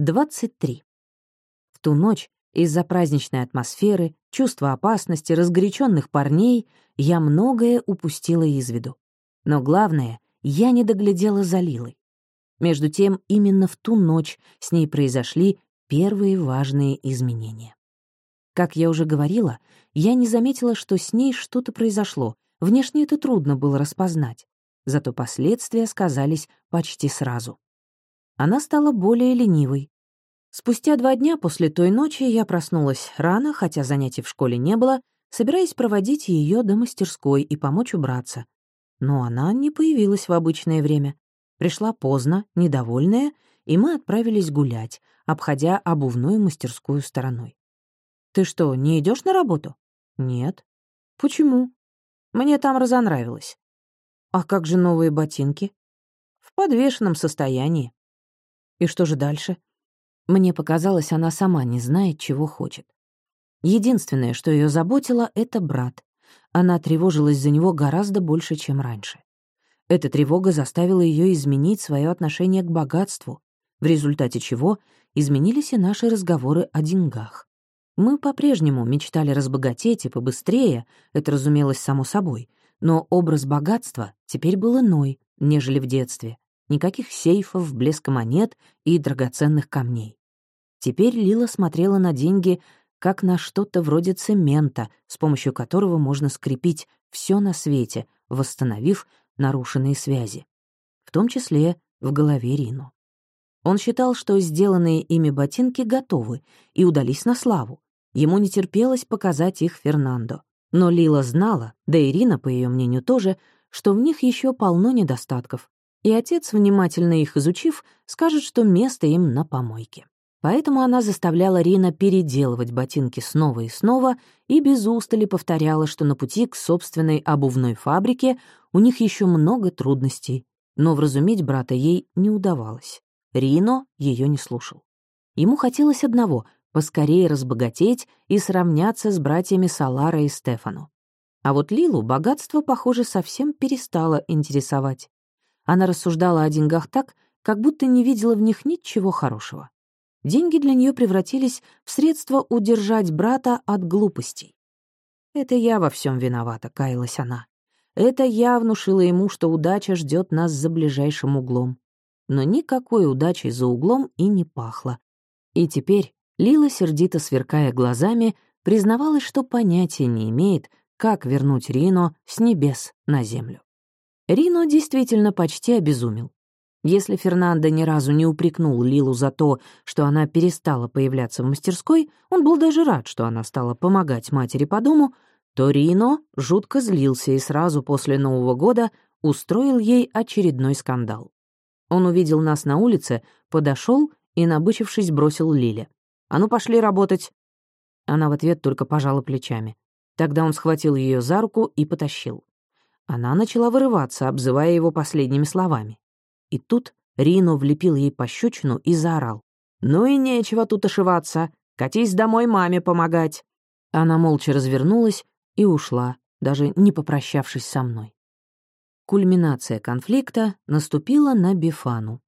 23. В ту ночь из-за праздничной атмосферы, чувства опасности, разгоряченных парней я многое упустила из виду. Но главное, я не доглядела за Лилой. Между тем, именно в ту ночь с ней произошли первые важные изменения. Как я уже говорила, я не заметила, что с ней что-то произошло. Внешне это трудно было распознать. Зато последствия сказались почти сразу. Она стала более ленивой. Спустя два дня после той ночи я проснулась рано, хотя занятий в школе не было, собираясь проводить ее до мастерской и помочь убраться. Но она не появилась в обычное время. Пришла поздно, недовольная, и мы отправились гулять, обходя обувную мастерскую стороной. «Ты что, не идешь на работу?» «Нет». «Почему?» «Мне там разонравилось». «А как же новые ботинки?» «В подвешенном состоянии». «И что же дальше?» Мне показалось, она сама не знает, чего хочет. Единственное, что ее заботило, — это брат. Она тревожилась за него гораздо больше, чем раньше. Эта тревога заставила ее изменить свое отношение к богатству, в результате чего изменились и наши разговоры о деньгах. Мы по-прежнему мечтали разбогатеть и побыстрее, это разумелось само собой, но образ богатства теперь был иной, нежели в детстве. Никаких сейфов, блеска монет и драгоценных камней. Теперь Лила смотрела на деньги как на что-то вроде цемента, с помощью которого можно скрепить все на свете, восстановив нарушенные связи, в том числе в голове Рину. Он считал, что сделанные ими ботинки готовы и удались на славу. Ему не терпелось показать их Фернандо. Но Лила знала, да и Рина, по ее мнению, тоже, что в них еще полно недостатков, и отец, внимательно их изучив, скажет, что место им на помойке. Поэтому она заставляла Рина переделывать ботинки снова и снова и без устали повторяла, что на пути к собственной обувной фабрике у них еще много трудностей. Но вразумить брата ей не удавалось. Рино ее не слушал. Ему хотелось одного — поскорее разбогатеть и сравняться с братьями Салара и Стефану. А вот Лилу богатство, похоже, совсем перестало интересовать. Она рассуждала о деньгах так, как будто не видела в них ничего хорошего. Деньги для нее превратились в средство удержать брата от глупостей. «Это я во всем виновата», — каялась она. «Это я внушила ему, что удача ждет нас за ближайшим углом». Но никакой удачи за углом и не пахло. И теперь Лила, сердито сверкая глазами, признавалась, что понятия не имеет, как вернуть Рино с небес на землю. Рино действительно почти обезумел. Если Фернандо ни разу не упрекнул Лилу за то, что она перестала появляться в мастерской, он был даже рад, что она стала помогать матери по дому, то Рино жутко злился и сразу после Нового года устроил ей очередной скандал. Он увидел нас на улице, подошел и, набычившись, бросил Лиле. «А ну, пошли работать!» Она в ответ только пожала плечами. Тогда он схватил ее за руку и потащил. Она начала вырываться, обзывая его последними словами. И тут Рино влепил ей пощечину и заорал. «Ну и нечего тут ошиваться. Катись домой маме помогать». Она молча развернулась и ушла, даже не попрощавшись со мной. Кульминация конфликта наступила на Бифану.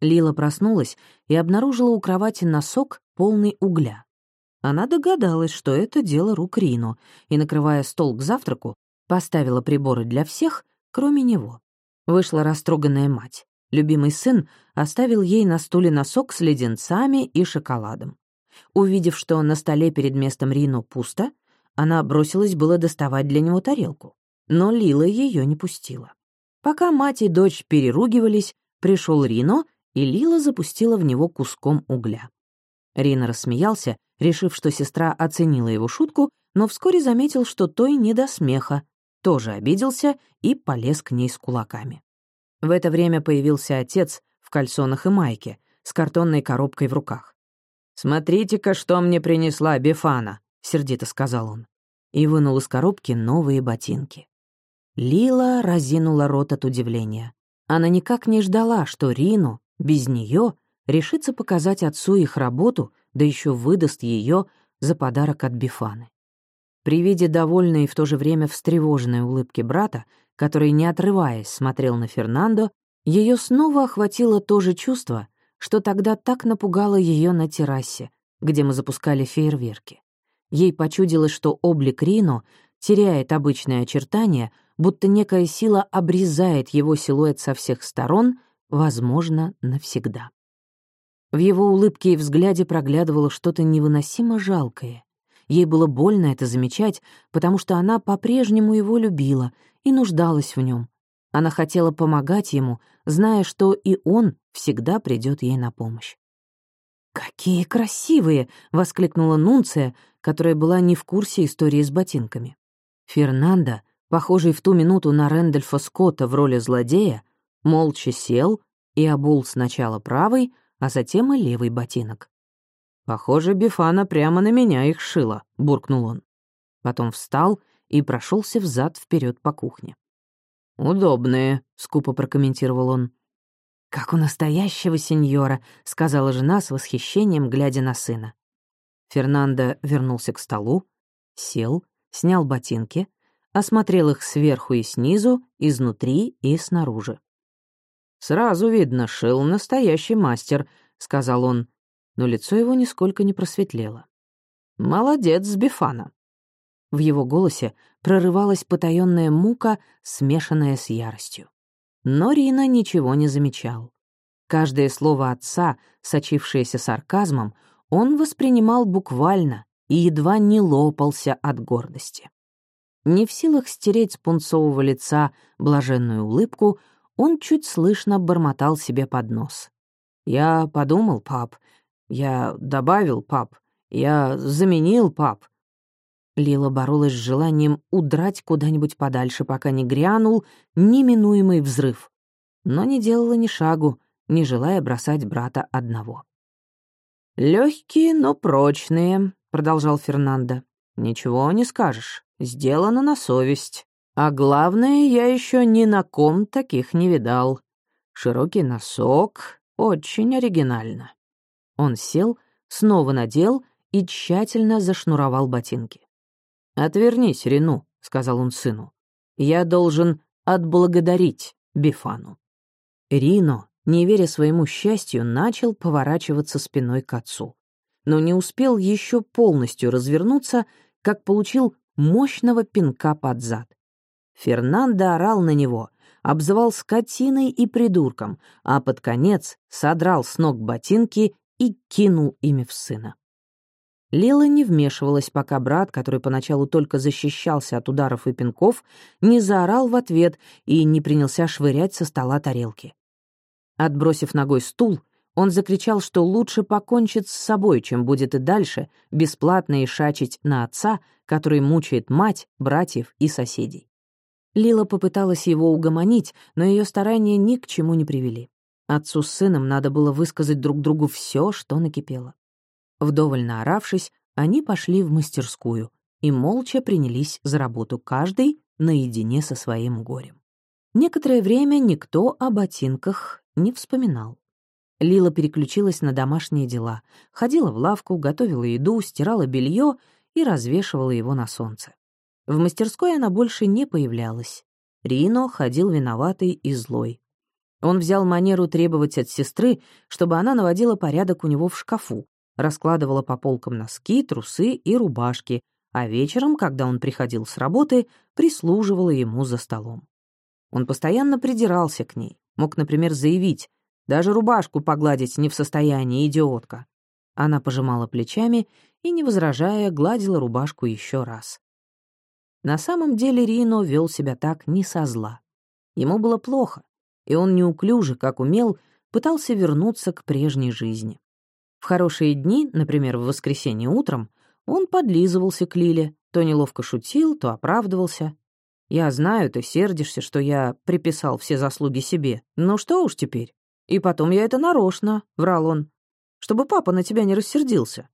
Лила проснулась и обнаружила у кровати носок, полный угля. Она догадалась, что это дело рук Рино, и, накрывая стол к завтраку, поставила приборы для всех, кроме него. Вышла растроганная мать. Любимый сын оставил ей на стуле носок с леденцами и шоколадом. Увидев, что на столе перед местом Рино пусто, она бросилась было доставать для него тарелку. Но Лила ее не пустила. Пока мать и дочь переругивались, пришел Рино, и Лила запустила в него куском угля. Рино рассмеялся, решив, что сестра оценила его шутку, но вскоре заметил, что той не до смеха, тоже обиделся и полез к ней с кулаками. В это время появился отец в кальсонах и майке, с картонной коробкой в руках. «Смотрите-ка, что мне принесла Бефана», — сердито сказал он. И вынул из коробки новые ботинки. Лила разинула рот от удивления. Она никак не ждала, что Рину, без нее, решится показать отцу их работу, да еще выдаст ее за подарок от Бифаны. При виде довольной и в то же время встревоженной улыбки брата который, не отрываясь, смотрел на Фернандо, ее снова охватило то же чувство, что тогда так напугало ее на террасе, где мы запускали фейерверки. Ей почудилось, что облик Рино теряет обычные очертания, будто некая сила обрезает его силуэт со всех сторон, возможно, навсегда. В его улыбке и взгляде проглядывало что-то невыносимо жалкое. Ей было больно это замечать, потому что она по-прежнему его любила и нуждалась в нем. Она хотела помогать ему, зная, что и он всегда придет ей на помощь. «Какие красивые!» — воскликнула Нунция, которая была не в курсе истории с ботинками. Фернандо, похожий в ту минуту на Рэндольфа Скотта в роли злодея, молча сел и обул сначала правый, а затем и левый ботинок. «Похоже, Бифана прямо на меня их шила», — буркнул он. Потом встал и прошелся взад вперед по кухне. «Удобные», — скупо прокомментировал он. «Как у настоящего сеньора», — сказала жена с восхищением, глядя на сына. Фернандо вернулся к столу, сел, снял ботинки, осмотрел их сверху и снизу, изнутри и снаружи. «Сразу видно, шил настоящий мастер», — сказал он, но лицо его нисколько не просветлело. «Молодец, Бифана». В его голосе прорывалась потаённая мука, смешанная с яростью. Но Рина ничего не замечал. Каждое слово отца, сочившееся сарказмом, он воспринимал буквально и едва не лопался от гордости. Не в силах стереть с пунцового лица блаженную улыбку, он чуть слышно бормотал себе под нос. «Я подумал, пап. Я добавил, пап. Я заменил, пап. Лила боролась с желанием удрать куда-нибудь подальше, пока не грянул неминуемый взрыв, но не делала ни шагу, не желая бросать брата одного. Легкие, но прочные», — продолжал Фернандо. «Ничего не скажешь. Сделано на совесть. А главное, я еще ни на ком таких не видал. Широкий носок, очень оригинально». Он сел, снова надел и тщательно зашнуровал ботинки. «Отвернись, Рену», — сказал он сыну. «Я должен отблагодарить Бифану». Рино, не веря своему счастью, начал поворачиваться спиной к отцу. Но не успел еще полностью развернуться, как получил мощного пинка под зад. Фернандо орал на него, обзывал скотиной и придурком, а под конец содрал с ног ботинки и кинул ими в сына. Лила не вмешивалась, пока брат, который поначалу только защищался от ударов и пинков, не заорал в ответ и не принялся швырять со стола тарелки. Отбросив ногой стул, он закричал, что лучше покончит с собой, чем будет и дальше бесплатно ишачить на отца, который мучает мать, братьев и соседей. Лила попыталась его угомонить, но ее старания ни к чему не привели. Отцу с сыном надо было высказать друг другу все, что накипело. Вдоволь наоравшись, они пошли в мастерскую и молча принялись за работу каждый наедине со своим горем. Некоторое время никто о ботинках не вспоминал. Лила переключилась на домашние дела, ходила в лавку, готовила еду, стирала белье и развешивала его на солнце. В мастерской она больше не появлялась. Рино ходил виноватый и злой. Он взял манеру требовать от сестры, чтобы она наводила порядок у него в шкафу, раскладывала по полкам носки, трусы и рубашки, а вечером, когда он приходил с работы, прислуживала ему за столом. Он постоянно придирался к ней, мог, например, заявить, «Даже рубашку погладить не в состоянии, идиотка». Она пожимала плечами и, не возражая, гладила рубашку еще раз. На самом деле Рино вел себя так не со зла. Ему было плохо, и он неуклюже, как умел, пытался вернуться к прежней жизни. В хорошие дни, например, в воскресенье утром, он подлизывался к Лиле, то неловко шутил, то оправдывался. «Я знаю, ты сердишься, что я приписал все заслуги себе. Ну что уж теперь. И потом я это нарочно», — врал он, «чтобы папа на тебя не рассердился».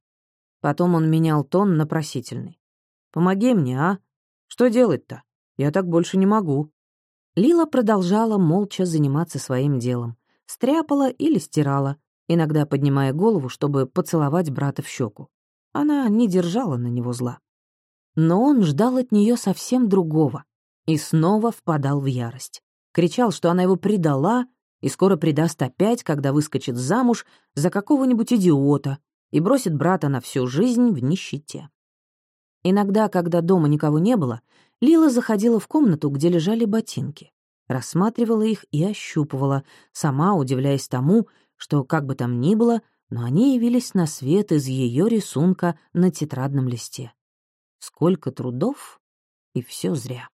Потом он менял тон на просительный. «Помоги мне, а? Что делать-то? Я так больше не могу». Лила продолжала молча заниматься своим делом. Стряпала или стирала, иногда поднимая голову, чтобы поцеловать брата в щеку. Она не держала на него зла. Но он ждал от нее совсем другого и снова впадал в ярость. Кричал, что она его предала и скоро предаст опять, когда выскочит замуж за какого-нибудь идиота и бросит брата на всю жизнь в нищете. Иногда, когда дома никого не было, Лила заходила в комнату, где лежали ботинки, рассматривала их и ощупывала, сама удивляясь тому, что, как бы там ни было, но они явились на свет из ее рисунка на тетрадном листе. Сколько трудов, и все зря.